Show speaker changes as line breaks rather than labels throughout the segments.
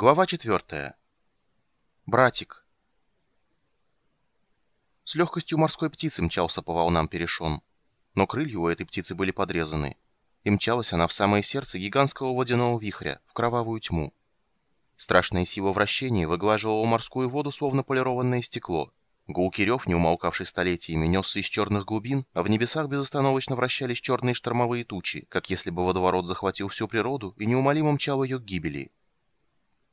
Глава 4. Братик. С легкостью морской птицы мчался по волнам перешон. Но крылья у этой птицы были подрезаны. И мчалась она в самое сердце гигантского водяного вихря, в кровавую тьму. Страшная сила вращения выглаживала морскую воду, словно полированное стекло. Гулкий рев, не умолкавший столетиями, несся из черных глубин, а в небесах безостановочно вращались черные штормовые тучи, как если бы водоворот захватил всю природу и неумолимо мчал ее к гибели.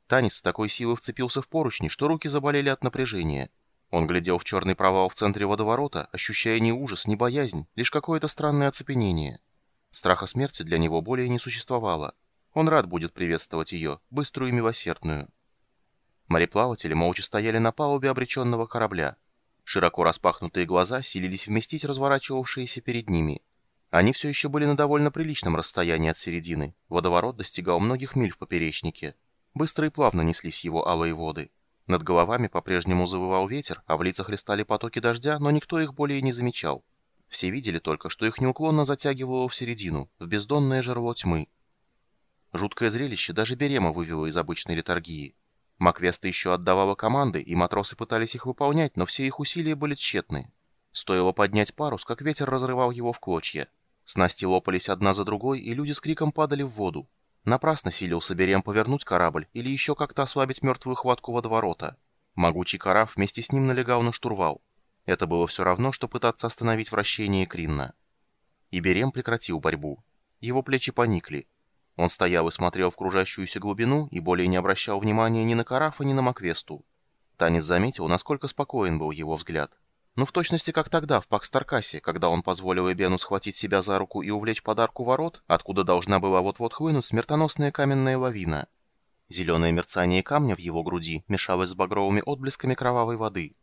Танец с такой силой вцепился в поручни, что руки заболели от напряжения. Он глядел в черный провал в центре водоворота, ощущая ни ужас, ни боязнь, лишь какое-то странное оцепенение. Страха смерти для него более не существовало. Он рад будет приветствовать ее, быструю и милосердную. Мореплаватели молча стояли на палубе обреченного корабля. Широко распахнутые глаза силились вместить разворачивавшиеся перед ними. Они все еще были на довольно приличном расстоянии от середины. Водоворот достигал многих миль в поперечнике. Быстро и плавно неслись его алые воды. Над головами по-прежнему завывал ветер, а в лицах листали потоки дождя, но никто их более не замечал. Все видели только, что их неуклонно затягивало в середину, в бездонное жерло тьмы. Жуткое зрелище даже Берема вывело из обычной литургии. Маквеста еще отдавала команды, и матросы пытались их выполнять, но все их усилия были тщетны. Стоило поднять парус, как ветер разрывал его в клочья. Снасти лопались одна за другой, и люди с криком падали в воду. Напрасно силился Берем повернуть корабль или еще как-то ослабить мертвую хватку водоворота. Могучий караф вместе с ним налегал на штурвал. Это было все равно, что пытаться остановить вращение Кринна. И Берем прекратил борьбу. Его плечи поникли. Он стоял и смотрел в кружащуюся глубину и более не обращал внимания ни на карафа, ни на Маквесту. Танец заметил, насколько спокоен был его взгляд. Ну, в точности, как тогда, в Пакстаркасе, когда он позволил Эбену схватить себя за руку и увлечь подарку ворот, откуда должна была вот-вот хлынуть смертоносная каменная лавина. Зеленое мерцание камня в его груди мешалось с багровыми отблесками кровавой воды.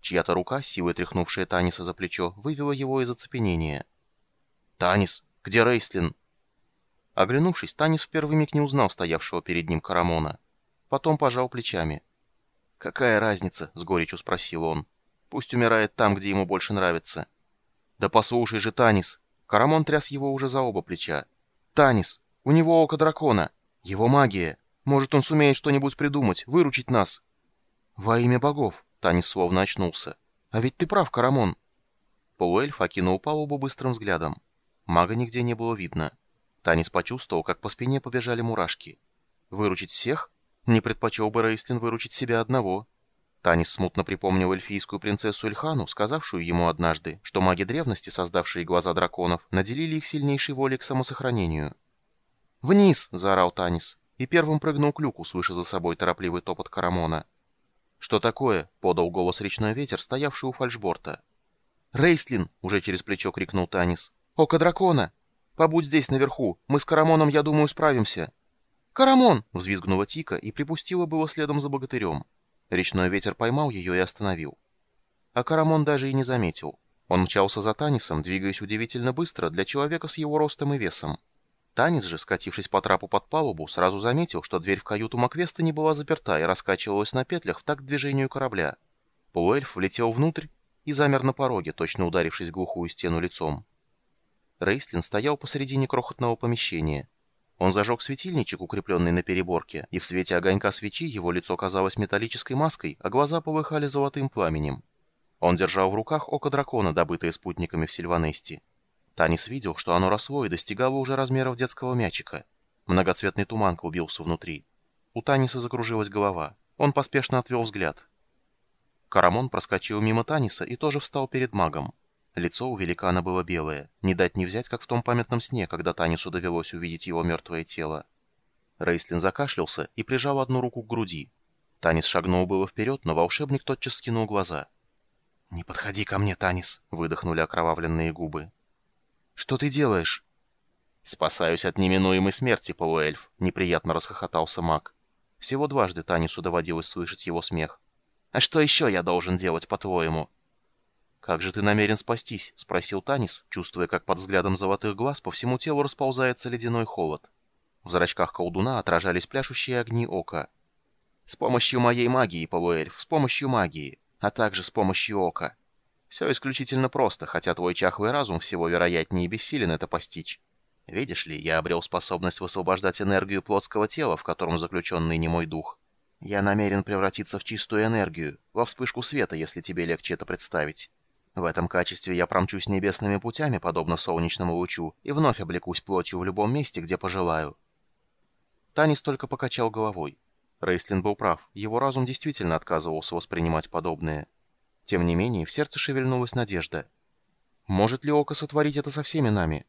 Чья-то рука, силой тряхнувшая Таниса за плечо, вывела его из оцепенения. «Танис, где Рейслин?» Оглянувшись, Танис в первый миг не узнал стоявшего перед ним Карамона. Потом пожал плечами. «Какая разница?» — с горечью спросил он. Пусть умирает там, где ему больше нравится. Да послушай же, Танис. Карамон тряс его уже за оба плеча. Танис, у него око дракона. Его магия. Может, он сумеет что-нибудь придумать, выручить нас. Во имя богов. Танис словно очнулся. А ведь ты прав, Карамон. Полуэльф окинул палубу быстрым взглядом. Мага нигде не было видно. Танис почувствовал, как по спине побежали мурашки. Выручить всех? Не предпочел бы Рейстлин выручить себя одного. Танис смутно припомнил эльфийскую принцессу Эльхану, сказавшую ему однажды, что маги древности, создавшие глаза драконов, наделили их сильнейшей волей к самосохранению. «Вниз!» — заорал Танис, и первым прыгнул к люку, слыша за собой торопливый топот Карамона. «Что такое?» — подал голос речной ветер, стоявший у фальшборта. «Рейстлин!» — уже через плечо крикнул Танис. «Око дракона! Побудь здесь, наверху! Мы с Карамоном, я думаю, справимся!» «Карамон!» — взвизгнула Тика и припустила было следом за богатырем. Речной ветер поймал ее и остановил. А Карамон даже и не заметил. Он мчался за Танисом, двигаясь удивительно быстро для человека с его ростом и весом. Танис же, скатившись по трапу под палубу, сразу заметил, что дверь в каюту Маквеста не была заперта и раскачивалась на петлях в такт движению корабля. Полуэльф влетел внутрь и замер на пороге, точно ударившись в глухую стену лицом. Рейстлин стоял посредине крохотного помещения. Он зажег светильничек, укрепленный на переборке, и в свете огонька свечи его лицо казалось металлической маской, а глаза полыхали золотым пламенем. Он держал в руках око дракона, добытое спутниками в Сильванесте. Танис видел, что оно росло и достигало уже размеров детского мячика. Многоцветный туман клубился внутри. У Таниса закружилась голова. Он поспешно отвел взгляд. Карамон проскочил мимо Таниса и тоже встал перед магом. Лицо у великана было белое, не дать не взять, как в том памятном сне, когда Танису довелось увидеть его мертвое тело. Рейслин закашлялся и прижал одну руку к груди. Танис шагнул было вперед, но волшебник тотчас скинул глаза. «Не подходи ко мне, Танис», — выдохнули окровавленные губы. «Что ты делаешь?» «Спасаюсь от неминуемой смерти, полуэльф», — неприятно расхохотался маг. Всего дважды Танису доводилось слышать его смех. «А что еще я должен делать, по-твоему?» «Как же ты намерен спастись?» — спросил Танис, чувствуя, как под взглядом золотых глаз по всему телу расползается ледяной холод. В зрачках колдуна отражались пляшущие огни ока. «С помощью моей магии, полуэльф, с помощью магии, а также с помощью ока. Все исключительно просто, хотя твой чахлый разум всего вероятнее бессилен это постичь. Видишь ли, я обрел способность высвобождать энергию плотского тела, в котором заключен ныне мой дух. Я намерен превратиться в чистую энергию, во вспышку света, если тебе легче это представить. В этом качестве я промчусь небесными путями, подобно солнечному лучу, и вновь облекусь плотью в любом месте, где пожелаю. Танис только покачал головой. Рейслин был прав, его разум действительно отказывался воспринимать подобное. Тем не менее, в сердце шевельнулась надежда. Может ли Ока сотворить это со всеми нами?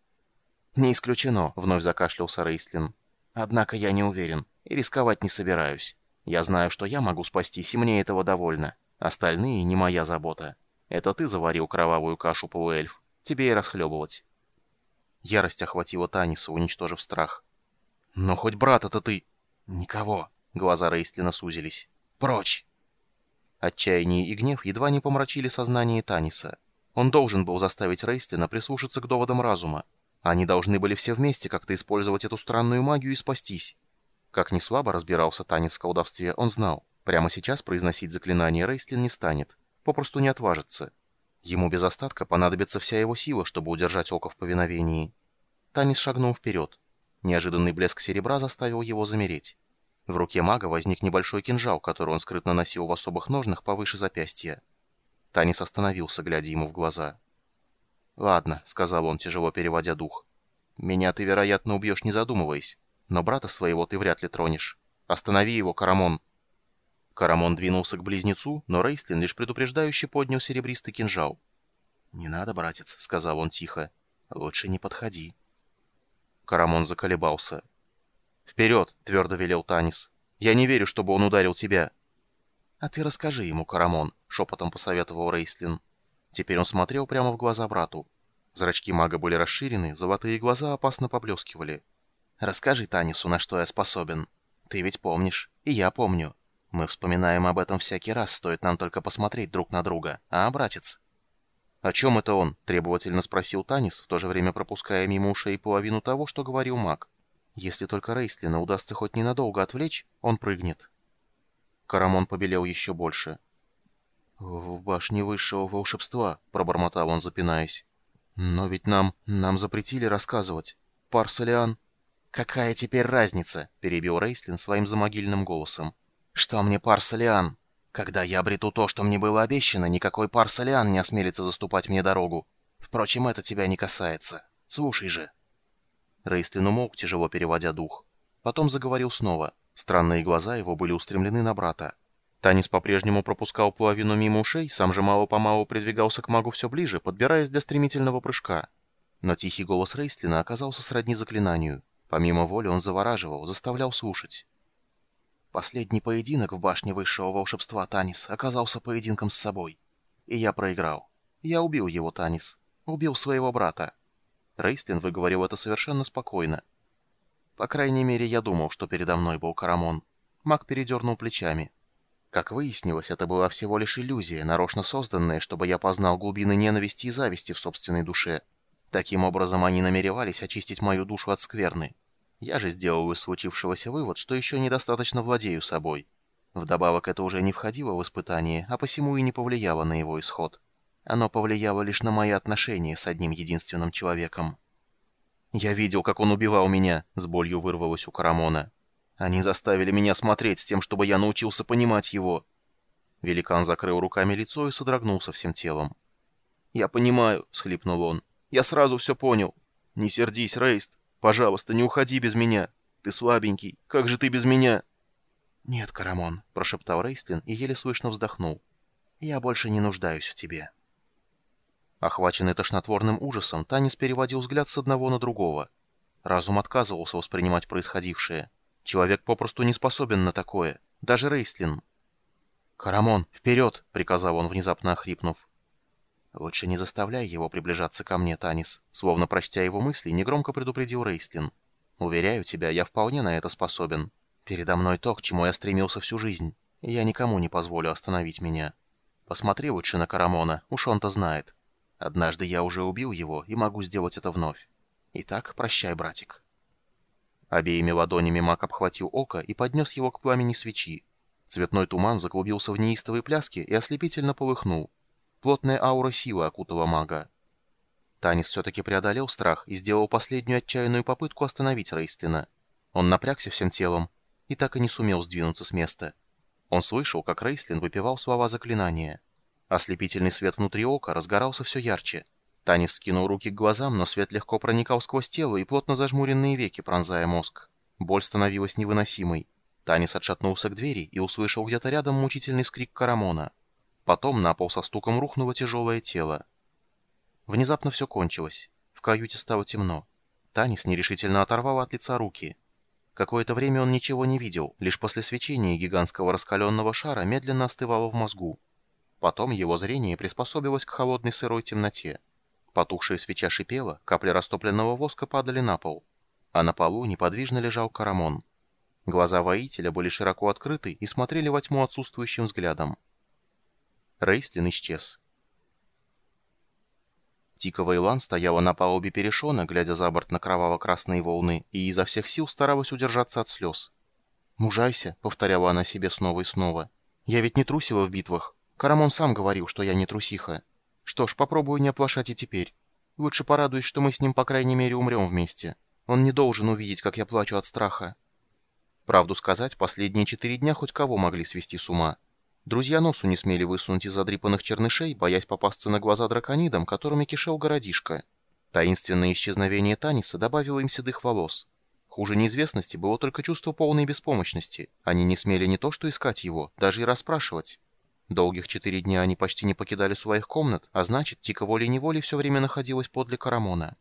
«Не исключено», — вновь закашлялся Рейслин. «Однако я не уверен и рисковать не собираюсь. Я знаю, что я могу спастись, и мне этого довольно. Остальные не моя забота. Это ты заварил кровавую кашу, полуэльф. Тебе и расхлебывать». Ярость охватила Таниса, уничтожив страх. «Но хоть брата-то ты...» «Никого!» — глаза Рейстлина сузились. «Прочь!» Отчаяние и гнев едва не помрачили сознание Таниса. Он должен был заставить Рейстлина прислушаться к доводам разума. Они должны были все вместе как-то использовать эту странную магию и спастись. Как ни слабо разбирался Танец в колдовстве, он знал. Прямо сейчас произносить заклинание Рейстлин не станет. Попросту не отважится. Ему без остатка понадобится вся его сила, чтобы удержать око в повиновении. Танис шагнул вперед. Неожиданный блеск серебра заставил его замереть. В руке мага возник небольшой кинжал, который он скрытно носил в особых ножнах повыше запястья. Танис остановился, глядя ему в глаза. «Ладно», — сказал он, тяжело переводя дух. «Меня ты, вероятно, убьешь, не задумываясь, но брата своего ты вряд ли тронешь. Останови его, Карамон!» Карамон двинулся к близнецу, но Рейстлин лишь предупреждающе поднял серебристый кинжал. «Не надо, братец», — сказал он тихо. «Лучше не подходи». Карамон заколебался. «Вперед!» — твердо велел Танис. «Я не верю, чтобы он ударил тебя». «А ты расскажи ему, Карамон», — шепотом посоветовал Рейслин. Теперь он смотрел прямо в глаза брату. Зрачки мага были расширены, золотые глаза опасно поблескивали. «Расскажи Танису, на что я способен. Ты ведь помнишь, и я помню. Мы вспоминаем об этом всякий раз, стоит нам только посмотреть друг на друга. А, братец?» «О чем это он?» — требовательно спросил Танис, в то же время пропуская мимо ушей половину того, что говорил маг. «Если только Рейслина удастся хоть ненадолго отвлечь, он прыгнет». Карамон побелел еще больше. «В башне высшего волшебства», — пробормотал он, запинаясь. «Но ведь нам... нам запретили рассказывать. Парсалиан...» «Какая теперь разница?» — перебил Рейслин своим замогильным голосом. «Что мне Парсалиан? Когда я обрету то, что мне было обещано, никакой Парсалиан не осмелится заступать мне дорогу. Впрочем, это тебя не касается. Слушай же». Рейслин умолк, тяжело переводя дух. Потом заговорил снова. Странные глаза его были устремлены на брата. Танис по-прежнему пропускал половину мимо ушей, сам же мало-помалу придвигался к магу все ближе, подбираясь для стремительного прыжка. Но тихий голос Рейстлина оказался сродни заклинанию. Помимо воли он завораживал, заставлял слушать. Последний поединок в башне высшего волшебства Танис оказался поединком с собой. И я проиграл. Я убил его, Танис. Убил своего брата. Рейстлин выговорил это совершенно спокойно. По крайней мере, я думал, что передо мной был Карамон. Маг передернул плечами. Как выяснилось, это была всего лишь иллюзия, нарочно созданная, чтобы я познал глубины ненависти и зависти в собственной душе. Таким образом, они намеревались очистить мою душу от скверны. Я же сделал из случившегося вывод, что еще недостаточно владею собой. Вдобавок, это уже не входило в испытание, а посему и не повлияло на его исход. Оно повлияло лишь на мои отношения с одним единственным человеком. «Я видел, как он убивал меня», — с болью вырвалось у Карамона. «Они заставили меня смотреть с тем, чтобы я научился понимать его». Великан закрыл руками лицо и содрогнулся всем телом. «Я понимаю», — схлипнул он. «Я сразу все понял. Не сердись, Рейст. Пожалуйста, не уходи без меня. Ты слабенький. Как же ты без меня?» «Нет, Карамон», — прошептал Рейстлин и еле слышно вздохнул. «Я больше не нуждаюсь в тебе». Охваченный тошнотворным ужасом, Танис переводил взгляд с одного на другого. Разум отказывался воспринимать происходившее. Человек попросту не способен на такое. Даже Рейслин. «Карамон, вперед!» — приказал он, внезапно охрипнув. «Лучше не заставляй его приближаться ко мне, Танис», словно прочтя его мысли, негромко предупредил Рейслин. «Уверяю тебя, я вполне на это способен. Передо мной то, к чему я стремился всю жизнь, я никому не позволю остановить меня. Посмотри лучше на Карамона, уж он-то знает». Однажды я уже убил его и могу сделать это вновь. Итак, прощай, братик». Обеими ладонями маг обхватил око и поднес его к пламени свечи. Цветной туман заклубился в неистовой пляске и ослепительно полыхнул. Плотная аура силы окутала мага. Танис все-таки преодолел страх и сделал последнюю отчаянную попытку остановить Рейстлина. Он напрягся всем телом и так и не сумел сдвинуться с места. Он слышал, как Рейслин выпивал слова заклинания. Ослепительный свет внутри ока разгорался все ярче. Танис скинул руки к глазам, но свет легко проникал сквозь тело и плотно зажмуренные веки, пронзая мозг. Боль становилась невыносимой. Танис отшатнулся к двери и услышал где-то рядом мучительный скрик Карамона. Потом на пол со стуком рухнуло тяжелое тело. Внезапно все кончилось. В каюте стало темно. Танис нерешительно оторвал от лица руки. Какое-то время он ничего не видел, лишь после свечения гигантского раскаленного шара медленно остывало в мозгу. Потом его зрение приспособилось к холодной сырой темноте. Потухшая свеча шипела, капли растопленного воска падали на пол. А на полу неподвижно лежал Карамон. Глаза воителя были широко открыты и смотрели во тьму отсутствующим взглядом. Рейстлин исчез. Тика Вейлан стояла на палубе перешона, глядя за борт на кроваво-красные волны, и изо всех сил старалась удержаться от слез. «Мужайся», — повторяла она себе снова и снова. «Я ведь не трусила в битвах. Карамон сам говорил, что я не трусиха. Что ж, попробую не оплошать и теперь. Лучше порадуюсь, что мы с ним, по крайней мере, умрем вместе. Он не должен увидеть, как я плачу от страха». Правду сказать, последние четыре дня хоть кого могли свести с ума. Друзья носу не смели высунуть из задрипанных чернышей, боясь попасться на глаза драконидам, которыми кишел городишко. Таинственное исчезновение Таниса добавило им седых волос. Хуже неизвестности было только чувство полной беспомощности. Они не смели не то что искать его, даже и расспрашивать. Долгих четыре дня они почти не покидали своих комнат, а значит, Тика волей-неволей все время находилась подле Карамона.